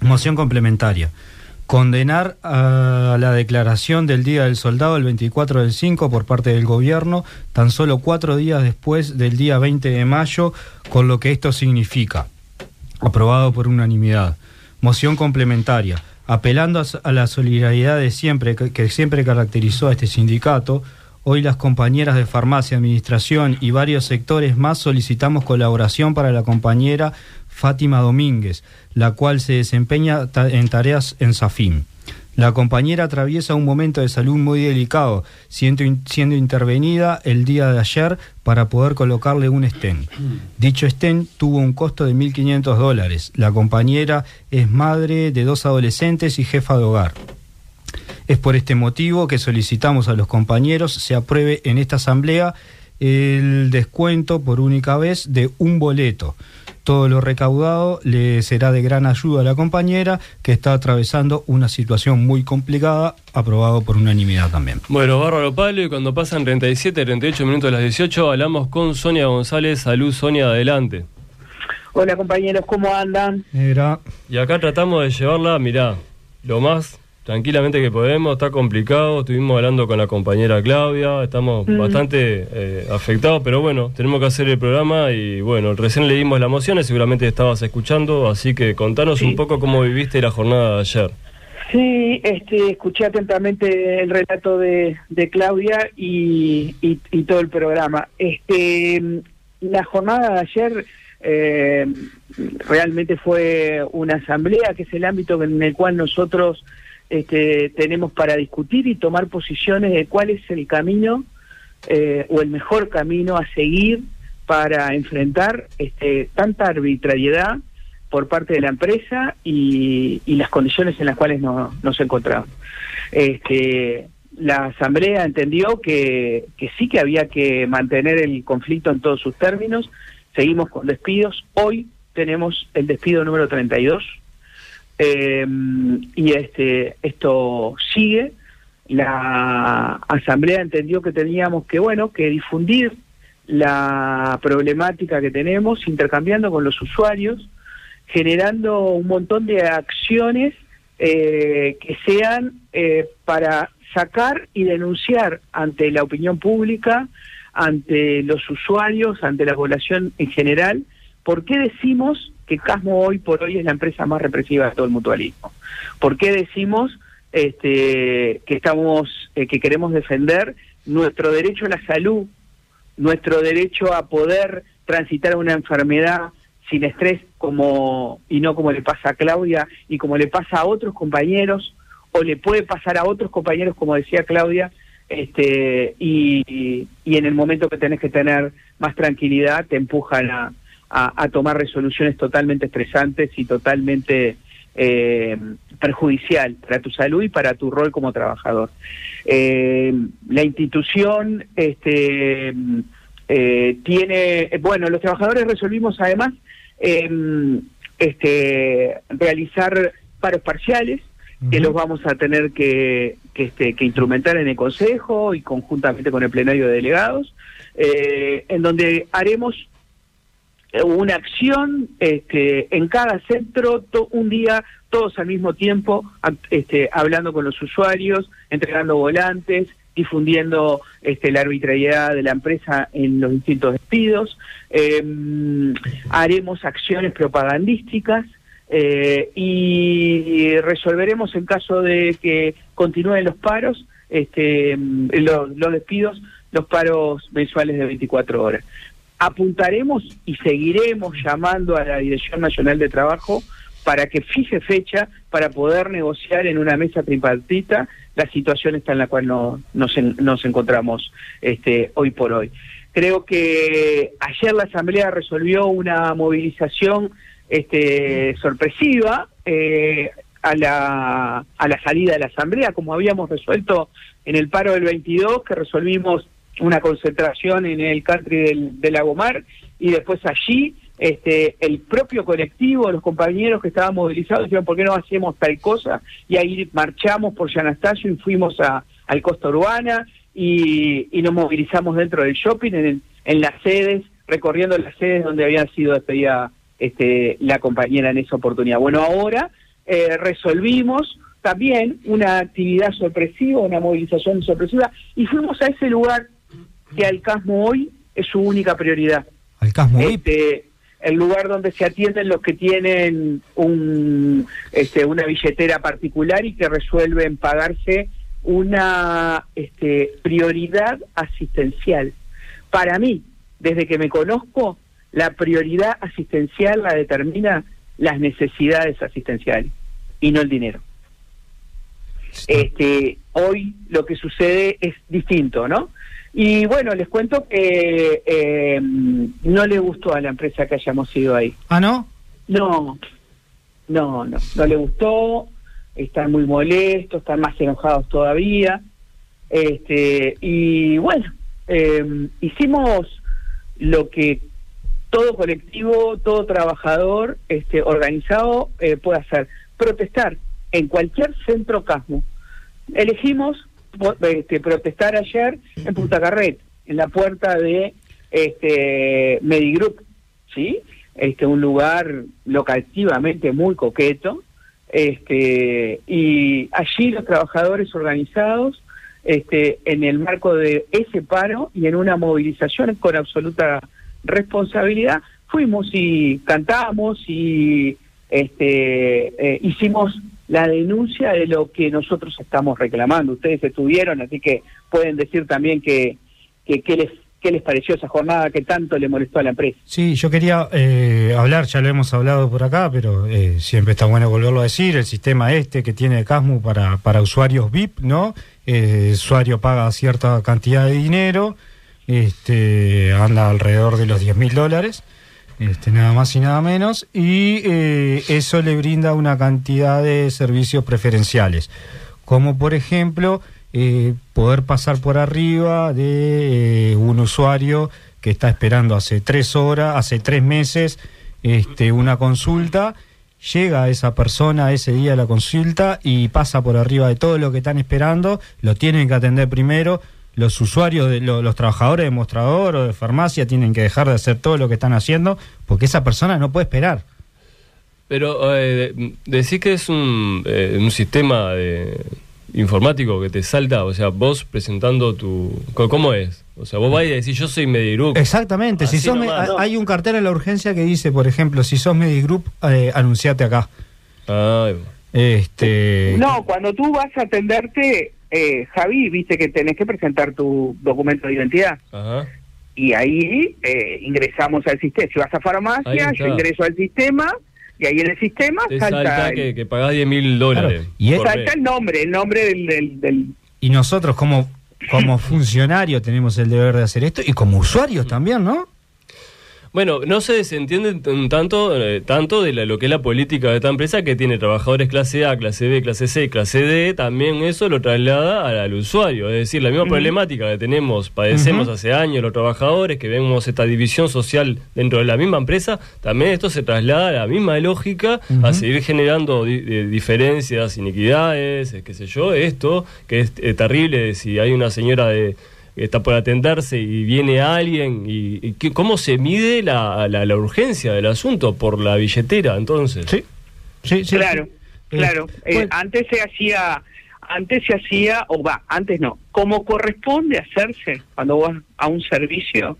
S4: Moción complementaria. Condenar a la declaración del Día del Soldado el 24 del 5 por parte del gobierno, tan solo cuatro días después del día 20 de mayo, con lo que esto significa. Aprobado por unanimidad. Moción complementaria apelando a, la solidaridad de siempre, que, siempre caracterizó a este sindicato, hoy las compañeras de farmacia, administración y varios sectores más solicitamos colaboración para la compañera Fátima Domínguez, la cual se desempeña en tareas en SAFIM. La compañera atraviesa un momento de salud muy delicado, siendo, siendo, intervenida el día de ayer para poder colocarle un stent. Dicho stent tuvo un costo de 1.500 dólares. La compañera es madre de dos adolescentes y jefa de hogar. Es por este motivo que solicitamos a los compañeros se apruebe en esta asamblea el descuento por única vez de un boleto todo lo recaudado le será de gran ayuda a la compañera que está atravesando una situación muy complicada, aprobado por unanimidad también.
S3: Bueno, bárbaro Pablo, y cuando pasan 37, 38 minutos de las 18, hablamos con Sonia González. Salud, Sonia, adelante.
S7: Hola compañeros, ¿cómo andan?
S3: Mira. Y acá tratamos de llevarla, mirá, lo más tranquilamente que podemos, está complicado, estuvimos hablando con la compañera Claudia, estamos mm. bastante eh, afectados, pero bueno, tenemos que hacer el programa y bueno, recién leímos las mociones, seguramente estabas escuchando, así que contanos un poco cómo viviste la jornada de ayer.
S7: Sí, este, escuché atentamente el relato de, Claudia y, y, todo el programa. Este, la jornada de ayer eh, realmente fue una asamblea, que es el ámbito en el cual nosotros este, tenemos para discutir y tomar posiciones de cuál es el camino eh, o el mejor camino a seguir para enfrentar este, tanta arbitrariedad por parte de la empresa y, las condiciones en las cuales nos encontramos. Este, la Asamblea entendió que sí que había que mantener el conflicto en todos sus términos. Seguimos con despidos. Hoy tenemos el despido número 32 eh, y este esto sigue. La asamblea entendió que teníamos que bueno que difundir la problemática que tenemos, intercambiando con los usuarios, generando un montón de acciones eh, que sean eh, para sacar y denunciar ante la opinión pública, ante los usuarios, ante la población en general, por qué decimos que Casmo hoy por hoy es la empresa más represiva de todo el mutualismo. ¿Por qué decimos este, que estamos, eh, que queremos defender nuestro derecho a la salud, nuestro derecho a poder transitar una enfermedad sin estrés como y no como le pasa a Claudia y como le pasa a otros compañeros o le puede pasar a otros compañeros como decía Claudia este y, y en el momento que tenés que tener más tranquilidad te empujan a, a, tomar resoluciones totalmente estresantes y totalmente eh, perjudicial para tu salud y para tu rol como trabajador. Eh, la institución este, eh, tiene, bueno, los trabajadores resolvimos además em, este, realizar paros parciales que los vamos a tener que, que, este, que instrumentar en el Consejo y conjuntamente con el plenario de delegados, en donde haremos una acción este, en cada centro, un día, todos al mismo tiempo, este, hablando con los usuarios, entregando volantes, difundiendo este, la arbitrariedad de la empresa en los distintos despidos, eh, haremos acciones propagandísticas eh, y resolveremos en caso de que continúen los paros, este, los, los despidos, los paros mensuales de 24 horas. Apuntaremos y seguiremos llamando a la Dirección Nacional de Trabajo para que fije fecha para poder negociar en una mesa tripartita la situación esta en la cual no, nos, nos encontramos este, hoy por hoy. Creo que ayer la Asamblea resolvió una movilización este, sorpresiva eh, a, la, a la salida de la Asamblea, como habíamos resuelto en el paro del 22, que resolvimos una concentración en el country del, de Lagomar y después allí este, el propio colectivo, los compañeros que estaban movilizados dijeron, ¿por qué no hacemos tal cosa? Y ahí marchamos por San Anastasio y fuimos a, al Costa Urbana y, y nos movilizamos dentro del shopping, en, en las sedes, recorriendo las sedes donde había sido despedida este, la compañera en esa oportunidad. Bueno, ahora eh, resolvimos también una actividad sorpresiva, una movilización sorpresiva, y fuimos a ese lugar que al CASMO hoy es su única prioridad.
S4: Al Casmo VIP.
S7: Este, el lugar donde se atienden los que tienen un, este, una billetera particular y que resuelven pagarse una este, prioridad asistencial. Para mí, desde que me conozco, la prioridad asistencial la determina las necesidades asistenciales y no el dinero. Este, hoy lo que sucede es distinto, ¿no? Y bueno, les cuento que eh, no le gustó a la empresa que hayamos ido ahí.
S4: Ah, ¿no?
S7: No, no, no, no le gustó, están muy molestos, están más enojados todavía. Este, y bueno, eh, hicimos lo que todo colectivo, todo trabajador este, organizado eh, puede hacer, protestar en cualquier centro CASMO. Elegimos este, protestar ayer en Punta Carret, en la puerta de este, Medigroup, ¿sí? Este, un lugar locativamente muy coqueto, este, y allí los trabajadores organizados, este, en el marco de ese paro y en una movilización con absoluta responsabilidad, fuimos y cantamos y este, eh, hicimos la denuncia de lo que nosotros estamos reclamando. Ustedes estuvieron, así que pueden decir también que, que, les, qué les pareció esa jornada que tanto le molestó a la empresa.
S4: Sí, yo quería eh, hablar, ya lo hemos hablado por acá, pero eh, siempre está bueno volverlo a decir, el sistema este que tiene Casmu para, para usuarios VIP, ¿no? Eh, el usuario paga cierta cantidad de dinero, este, anda alrededor de los 10 mil dólares, este, nada más y nada menos, y eh, eso le brinda una cantidad de servicios preferenciales, como por ejemplo eh, poder pasar por arriba de eh, un usuario que está esperando hace tres horas, hace tres meses, este, una consulta, llega esa persona ese día a la consulta y pasa por arriba de todo lo que están esperando, lo tienen que atender primero, los usuarios, de, lo- los trabajadores de mostrador o de farmacia tienen que dejar de hacer todo lo que están haciendo porque esa persona no puede esperar.
S3: Pero eh, decís que es un, eh, un sistema de- informático que te salta, o sea, vos presentando tu... ¿Cómo es? O sea, vos vas y decís, yo soy Medigroup.
S4: Exactamente, si sos me-
S3: nomás, ¿no?
S4: hay un cartel en la urgencia que dice, por ejemplo, si sos Medigroup, eh, anunciate acá.
S3: Ah,
S4: Este,
S7: No, cuando tú vas a atenderte, eh, Javi, viste que tenés que presentar tu documento de identidad.
S3: ajá.
S7: Y ahí eh, ingresamos al sistema. Si vas a farmacia, yo ingreso al sistema y ahí en el sistema
S3: Te
S7: salta,
S3: salta
S7: el,
S3: que, que pagás 10 mil dólares.
S4: Claro, y
S7: salta
S3: mes.
S7: el nombre, el nombre del, del, del-
S4: y nosotros como, como funcionarios tenemos el deber de hacer esto y como usuarios también, ¿no?
S3: Bueno, no se desentiende tanto, eh, tanto de la- lo que es la política de esta empresa que tiene trabajadores clase A, clase B, clase C, clase D, también eso lo traslada al, al usuario. Es decir, la misma problemática que tenemos, padecemos hace años los trabajadores, que vemos esta división social dentro de la misma empresa, también esto se traslada a la misma lógica, a seguir generando di- eh, diferencias, iniquidades, eh, qué sé yo, esto, que es eh, terrible si hay una señora de está por atenderse y viene alguien y, y cómo se mide la, la, la urgencia del asunto por la billetera entonces
S4: Sí, sí, sí.
S7: claro,
S4: sí.
S7: claro.
S4: Eh,
S7: Eh,
S4: bueno,
S7: antes se hacía antes se hacía, o va, antes no, como corresponde hacerse cuando vas a un servicio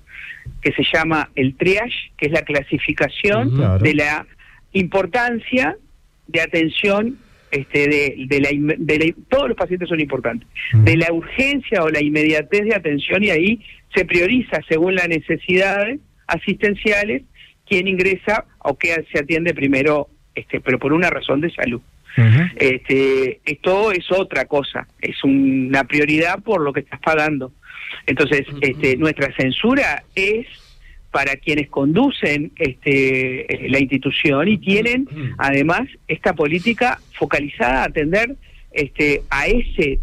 S7: que se llama el triage, que es la clasificación.
S4: Claro.
S7: de la importancia de atención este, de, de la, de la- todos los pacientes son importantes, de la urgencia o la inmediatez de atención y ahí se prioriza según las necesidades asistenciales quién ingresa o qué se atiende primero, este, pero por una razón de salud. Este, esto es otra cosa, es una prioridad por lo que estás pagando. Entonces, este, nuestra censura es para quienes conducen este, eh, la institución y tienen además esta política focalizada a atender este, a ese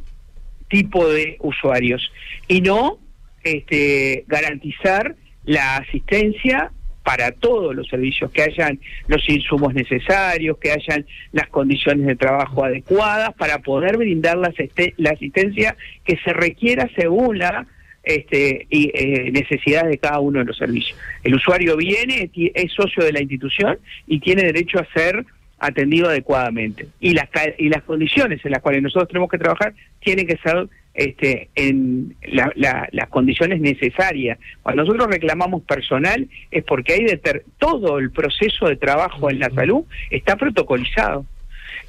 S7: tipo de usuarios y no este, garantizar la asistencia para todos los servicios, que hayan los insumos necesarios, que hayan las condiciones de trabajo adecuadas para poder brindar la, la asistencia que se requiera según la este, y, eh, necesidades de cada uno de los servicios. El usuario viene, es socio de la institución y tiene derecho a ser atendido adecuadamente. Y las, y las condiciones en las cuales nosotros tenemos que trabajar tienen que ser este, en la- la- las condiciones necesarias. Cuando nosotros reclamamos personal es porque hay deter- todo el proceso de trabajo en la salud está protocolizado.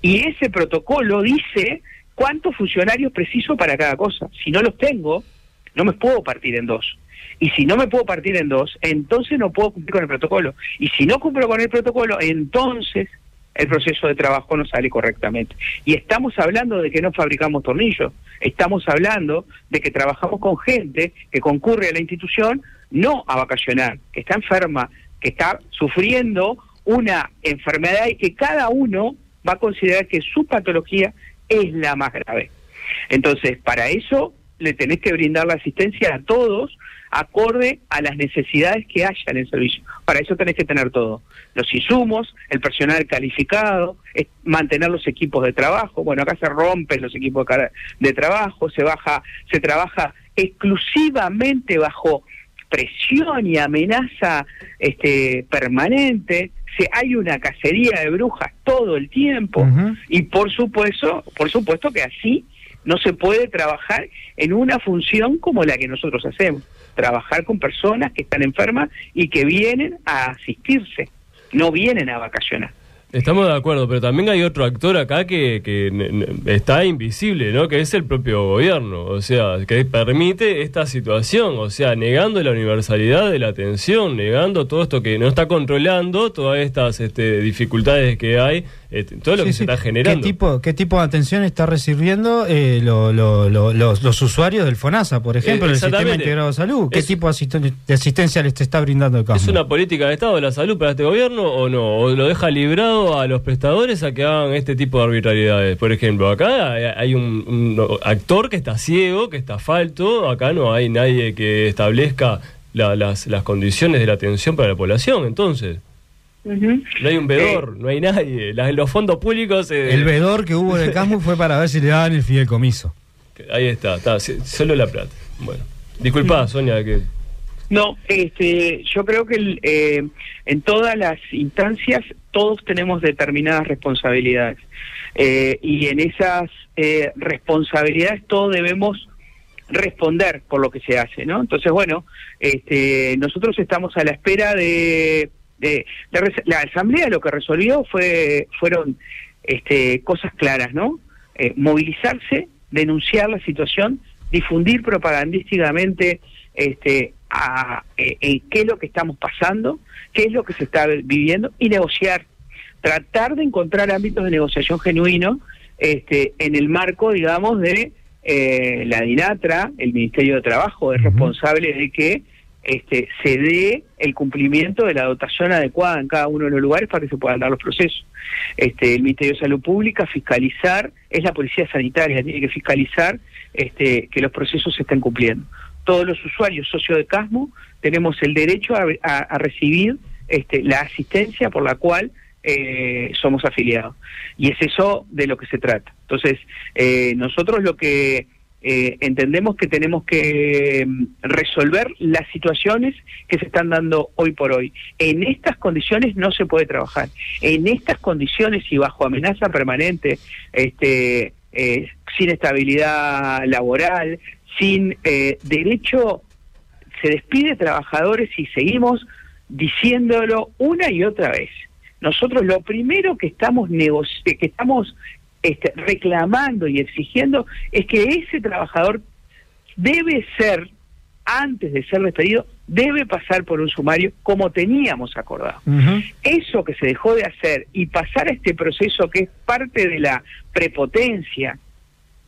S7: Y ese protocolo dice cuántos funcionarios preciso para cada cosa. Si no los tengo, no me puedo partir en dos. Y si no me puedo partir en dos, entonces no puedo cumplir con el protocolo. Y si no cumplo con el protocolo, entonces el proceso de trabajo no sale correctamente. Y estamos hablando de que no fabricamos tornillos, estamos hablando de que trabajamos con gente que concurre a la institución no a vacacionar, que está enferma, que está sufriendo una enfermedad y que cada uno va a considerar que su patología es la más grave. Entonces, para eso le tenés que brindar la asistencia a todos acorde a las necesidades que haya en el servicio. Para eso tenés que tener todo. Los insumos, el personal calificado, mantener los equipos de trabajo. Bueno, acá se rompen los equipos de, trabajo, se baja, se trabaja exclusivamente bajo presión y amenaza este, permanente. Se, hay una cacería de brujas todo el tiempo. Y por supuesto, por supuesto que así no se puede trabajar en una función como la que nosotros hacemos. Trabajar con personas que están enfermas y que vienen a asistirse, no vienen a vacacionar.
S3: Estamos de acuerdo, pero también hay otro actor acá que, que está invisible, ¿no? Que es el propio gobierno, o sea, que permite esta situación, o sea, negando la universalidad de la atención, negando todo esto que no está controlando, todas estas este, dificultades que hay, este, todo lo
S4: Sí,
S3: que
S4: sí.
S3: se está generando.
S4: ¿Qué tipo, ¿Qué tipo de atención está recibiendo eh, lo- lo- lo- los, los usuarios del FONASA, por ejemplo,
S3: Eh,
S4: el Sistema
S3: exactamente.
S4: Integrado de Salud? ¿Qué
S3: Es-
S4: tipo de asisten- de asistencia les está brindando el campo?
S3: ¿Es una política de Estado de la salud para este gobierno o no? ¿O lo deja librado a los prestadores a que hagan este tipo de arbitrariedades? Por ejemplo, acá hay- hay un, un actor que está ciego, que está falto, acá no hay nadie que establezca la- las, las condiciones de la atención para la población, entonces. No hay un vedor, no hay nadie. Las- los fondos públicos... eh,
S4: El vedor que hubo en el CASMU fue para ver si le daban el fideicomiso.
S3: Ahí está, está, solo la plata. Bueno, disculpa, Sonia, que...
S7: No, este, yo creo que el, eh, en todas las instancias todos tenemos determinadas responsabilidades Eh, y en esas eh, responsabilidades todos debemos responder por lo que se hace, ¿no? Entonces, bueno, este, nosotros estamos a la espera de, de, de la asamblea lo que resolvió fue fueron este, cosas claras, ¿no? Eh, movilizarse, denunciar la situación, difundir propagandísticamente este, a, eh, eh, qué es lo que estamos pasando, qué es lo que se está viviendo y negociar, tratar de encontrar ámbitos de negociación genuino este, en el marco, digamos, de eh, la DINATRA, el Ministerio de Trabajo, es responsable de que este, se dé el cumplimiento de la dotación adecuada en cada uno de los lugares para que se puedan dar los procesos. Este, el Ministerio de Salud Pública, fiscalizar, es la policía sanitaria, tiene que fiscalizar este, que los procesos se estén cumpliendo. Todos los usuarios socios de CASMO tenemos el derecho a, recibir este, la asistencia por la cual eh, somos afiliados. Y es eso de lo que se trata. Entonces, eh, nosotros lo que eh, entendemos que tenemos que mm, resolver las situaciones que se están dando hoy por hoy. En estas condiciones no se puede trabajar. En estas condiciones y bajo amenaza permanente, este, eh, sin estabilidad laboral, sin eh, derecho, se despide trabajadores y seguimos diciéndolo una y otra vez. Nosotros lo primero que estamos que estamos este, reclamando y exigiendo es que ese trabajador debe ser, antes de ser despedido, debe pasar por un sumario como teníamos acordado. Eso que se dejó de hacer y pasar a este proceso que es parte de la prepotencia,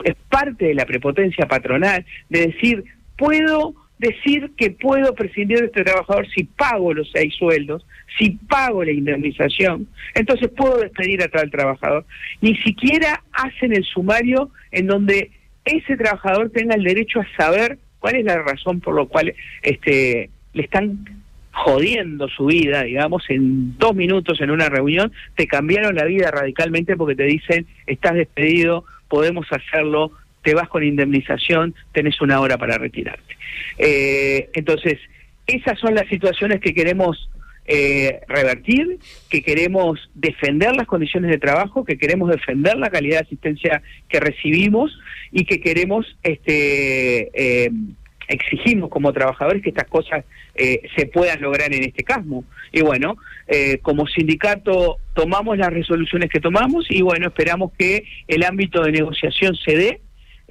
S7: es parte de la prepotencia patronal, de decir, puedo decir que puedo prescindir de este trabajador si pago los seis sueldos, si pago la indemnización, entonces puedo despedir a tal trabajador. Ni siquiera hacen el sumario en donde ese trabajador tenga el derecho a saber cuál es la razón por la cual este, le están jodiendo su vida, digamos, en dos minutos en una reunión, te cambiaron la vida radicalmente porque te dicen, estás despedido, podemos hacerlo, te vas con indemnización, tenés una hora para retirarte. Eh, entonces, esas son las situaciones que queremos eh, revertir, que queremos defender las condiciones de trabajo, que queremos defender la calidad de asistencia que recibimos y que queremos, este, eh, exigimos como trabajadores que estas cosas eh, se puedan lograr en este caso. Y bueno, como sindicato tomamos las resoluciones que tomamos y bueno, esperamos que el ámbito de negociación se dé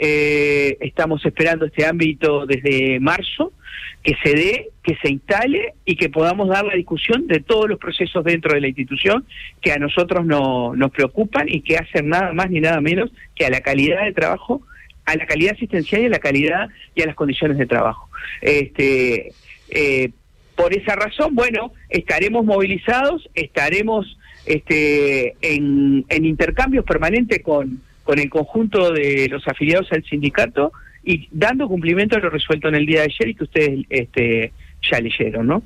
S7: eh, estamos esperando este ámbito desde marzo, que se dé, que se instale y que podamos dar la discusión de todos los procesos dentro de la institución que a nosotros no, nos preocupan y que hacen nada más ni nada menos que a la calidad de trabajo, a la calidad asistencial y a la calidad y a las condiciones de trabajo. Este, eh, por esa razón, bueno, estaremos movilizados, estaremos este, en, en intercambios permanentes con con el conjunto de los afiliados al sindicato y dando cumplimiento a lo resuelto en el día de ayer y que ustedes este, ya leyeron, ¿no?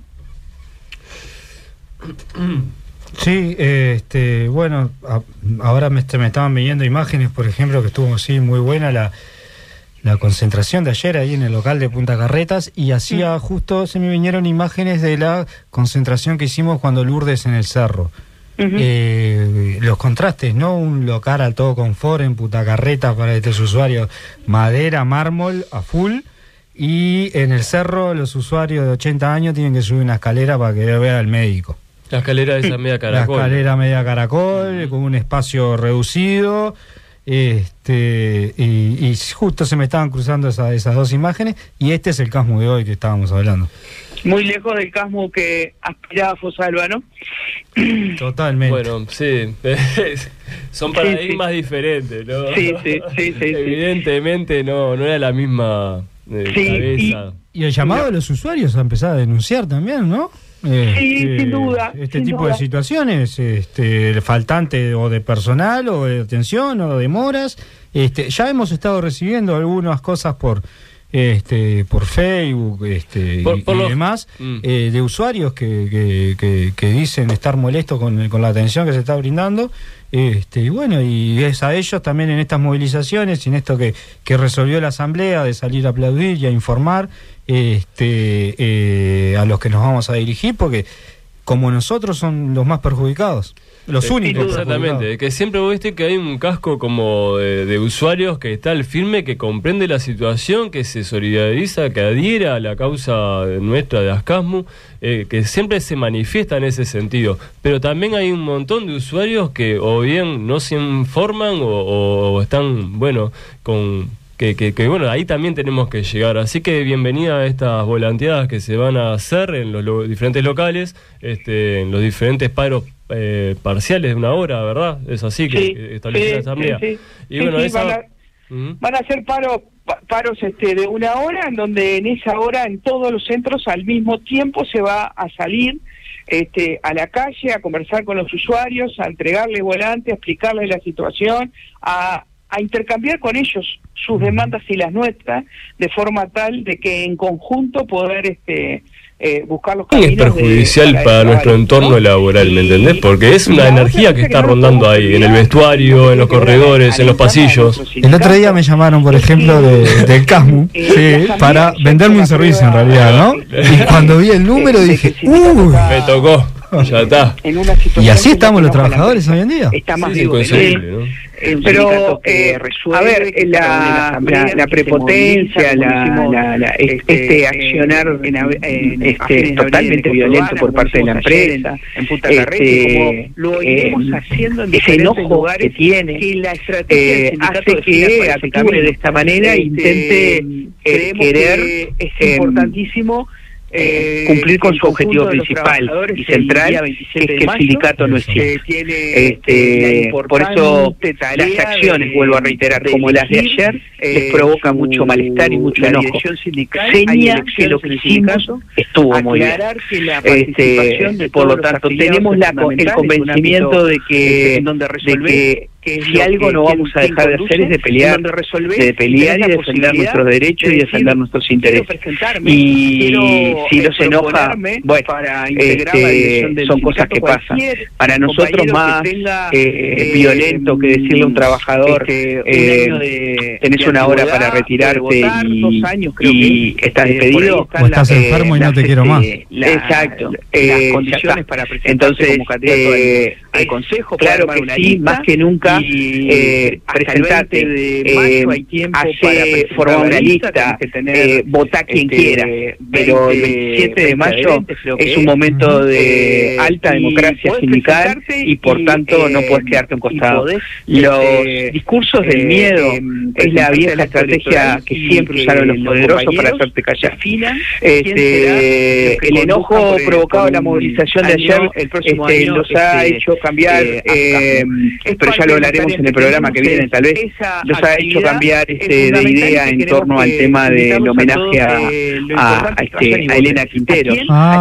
S4: Sí, este, bueno, ahora me, me, estaban viendo imágenes, por ejemplo, que estuvo sí muy buena la, la concentración de ayer ahí en el local de Punta Carretas y hacía justo, se me vinieron imágenes de la concentración que hicimos cuando Lourdes en el cerro eh, los contrastes, ¿no? Un local a todo confort en putacarreta para estos usuarios, madera, mármol a full. Y en el cerro, los usuarios de 80 años tienen que subir una escalera para que vea al médico.
S3: La escalera esa media caracol.
S4: La escalera media caracol, con un espacio reducido. Este, y, justo se me estaban cruzando esas dos imágenes. Y este es el casmo de hoy que estábamos hablando
S7: muy lejos del casmo que aspiraba Fosalva, ¿no?
S4: Totalmente.
S3: Bueno, sí, son paradigmas diferentes, ¿no?
S7: Sí, sí, sí, sí
S3: Evidentemente no, no era la misma eh, cabeza.
S4: Y, el llamado de los usuarios a empezar a denunciar también, ¿no?
S7: sí, este, sin duda.
S4: Este tipo de situaciones, este, faltante o de personal o de atención o de demoras. Este, ya hemos estado recibiendo algunas cosas por este, por Facebook este, y, demás, mm. eh, de usuarios que, que, dicen estar molestos con, con, la atención que se está brindando. Este, y bueno, y es a ellos también en estas movilizaciones y en esto que, que resolvió la Asamblea de salir a aplaudir y a informar este, eh, a los que nos vamos a dirigir, porque como nosotros son los más perjudicados. Los únicos.
S3: Exactamente, que siempre viste que hay un casco como de, usuarios que está al firme, que comprende la situación, que se solidariza, que adhiera a la causa nuestra de Ascasmu, eh, que siempre se manifiesta en ese sentido. Pero también hay un montón de usuarios que o bien no se informan o están, bueno, con que, que, bueno, ahí también tenemos que llegar. Así que bienvenida a estas volanteadas que se van a hacer en los diferentes locales, este, en los diferentes paros eh, parciales de una hora, ¿verdad? Es así que establece la asamblea.
S7: y bueno, van, a, ser paros paros este, de una hora, en donde en esa hora en todos los centros al mismo tiempo se va a salir este, a la calle a conversar con los usuarios, a entregarles volantes, a explicarles la situación, a a intercambiar con ellos sus demandas y las nuestras, de forma tal de que en conjunto poder este, eh, buscar los caminos.
S3: Es perjudicial para, nuestro entorno laboral, ¿me entendés? Porque es una energía que está rondando ahí, en el vestuario, en los corredores, en los pasillos.
S4: El otro día me llamaron, por ejemplo, del CASMU, para venderme un servicio en realidad, ¿no? Y cuando vi el número dije, ¡uh!
S3: Me tocó ya está.
S8: En una situación
S4: y así estamos los trabajadores hoy en día.
S8: Está más
S3: sí,
S8: vivo, es ¿no?
S7: pero eh,
S8: resuelve,
S7: a ver la, la, la prepotencia
S8: moviliza,
S7: la, la, este,
S8: este eh,
S7: accionar
S8: en, en,
S7: este, totalmente violento por parte de la empresa
S8: en Punta
S7: este,
S8: lo
S7: eh, iremos
S8: haciendo en
S7: ese enojo que tiene
S8: que la estrategia
S7: eh, hace que actúe de esta manera e intente eh, querer
S8: es
S7: em,
S8: importantísimo
S7: eh, cumplir con su objetivo principal y central, que es que el sindicato no existe. Este, por eso las acciones, vuelvo a reiterar, como las de ayer, les provoca mucho malestar y mucho enojo. Seña que lo que hicimos estuvo muy bien. Este, por lo tanto, tenemos la, el convencimiento de que, de que si algo no vamos a dejar de hacer es de pelear, de pelear y defender nuestros derechos
S8: de
S7: y defender nuestros intereses. Y si nos enoja, bueno,
S8: para
S7: este, son cosas que pasan. Para nosotros más eh,
S8: eh,
S7: violento que decirle a un trabajador,
S8: este, un
S7: eh,
S8: de,
S7: tenés una hora para retirarte
S8: votar,
S7: y,
S8: años, creo
S7: y estás despedido.
S4: o estás enfermo y no te quiero más.
S7: Exacto.
S8: Las
S7: eh,
S8: condiciones para presentarse como candidato al consejo.
S7: Claro que sí, más que nunca
S8: lista
S7: eh,
S8: presentarte eh,
S7: hace formar una
S8: lista
S7: eh, votá quien quiera pero el 27 de mayo es un momento de alta democracia sindical y por tanto no puedes quedarte a un costado. los discursos del miedo es la vieja estrategia que siempre usaron los poderosos para hacerte callar. este, el enojo provocado
S8: en
S7: la movilización de ayer este, los ha hecho cambiar,
S8: em,
S7: pero ya lo hablaremos en el programa que viene, tal vez nos ha hecho cambiar este, de idea en torno al tema del homenaje a, este, a Elena Quintero.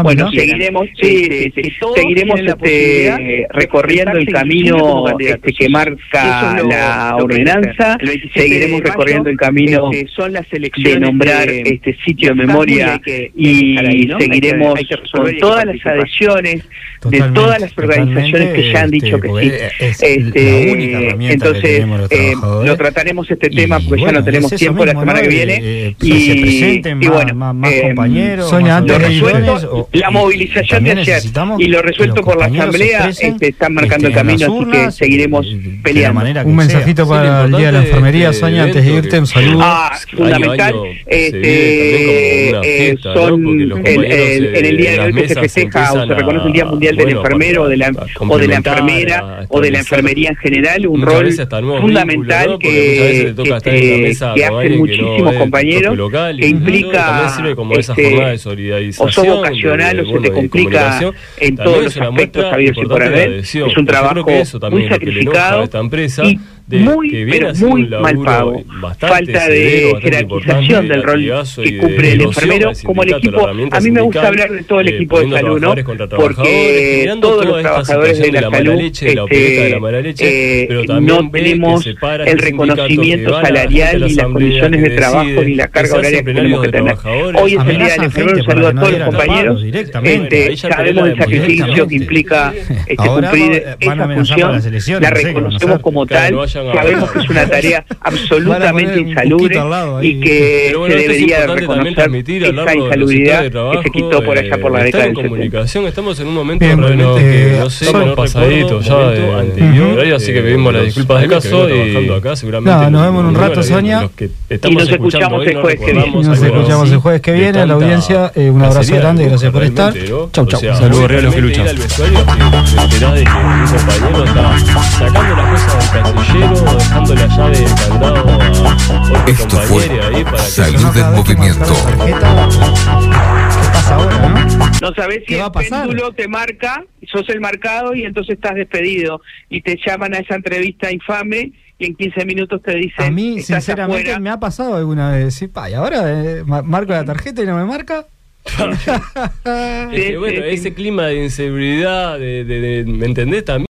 S7: Bueno, seguiremos, seguiremos este,
S8: este
S7: recorriendo el camino este, que marca la ordenanza, seguiremos recorriendo el camino de nombrar este sitio de memoria
S8: y
S7: seguiremos con todas las adhesiones de todas las organizaciones que ya han dicho que sí. Este,
S4: eh,
S7: entonces eh, lo trataremos este tema porque ya no tenemos tiempo la semana que viene.
S4: eh,
S7: y,
S4: se presenten más, eh, y
S7: bueno
S4: compañeros más
S7: lo resuelto la movilización de ayer y lo resuelto por la asamblea este, están marcando el camino así que seguiremos peleando.
S4: un mensajito para el día de la enfermería Sonia antes de irte un saludo.
S7: Ah, fundamental este, son en el día de hoy que se festeja o se reconoce el día mundial del enfermero o de la enfermera o de la enfermería en general un
S3: muchas
S7: rol fundamental que, que,
S3: estar en mesa este,
S7: hacen
S3: muchísimos que no
S7: compañeros,
S3: local,
S7: que implica este, o sos vocacional
S3: de,
S7: o se te complica en todos los aspectos por. Es un trabajo muy sacrificado muy, pero muy mal pago. Falta de jerarquización del rol que cumple el enfermero, como el equipo. A mí me gusta hablar de todo el equipo de salud, ¿no? Porque todos los trabajadores de la, salud este,
S3: de la mala leche,
S7: eh, no tenemos el reconocimiento salarial ni las condiciones de trabajo ni la carga horaria que tenemos que tener. Hoy es el día del enfermero, saludo a todos los compañeros. Este, sabemos el sacrificio que implica este, cumplir esa función, la reconocemos como tal Sabemos que es una tarea absolutamente insalubre y que
S3: bueno,
S7: se debería reconocer esa insalubridad
S3: trabajo,
S7: que se quitó por allá por la
S3: eh,
S7: década del
S3: comunicación, estamos en un momento
S4: Bien,
S3: que no sé, no pasaditos ya de
S4: anterior,
S3: así que pedimos las disculpas
S7: de
S3: caso y acá seguramente.
S4: No, nos vemos en un rato, Sonia.
S7: Y nos escuchamos el jueves que viene.
S4: Nos escuchamos el jueves que viene a la audiencia. Eh, un abrazo grande, gracias por estar. Chau, chau. Saludos reales que luchan.
S3: Sacando las cosas del dejando la llave de
S1: Esto fue
S3: para
S1: Salud
S4: que...
S1: en Movimiento.
S4: ¿Qué pasa ahora, no?
S8: No sabes si el péndulo te marca, sos el marcado y entonces estás despedido. Y te llaman a esa entrevista infame y en 15 minutos te dicen.
S4: A mí, sinceramente, me ha pasado alguna vez. Y, pa, y ahora eh, marco la tarjeta y no me marca.
S3: sí, bueno, ese clima de inseguridad, de, de, ¿me entendés? También.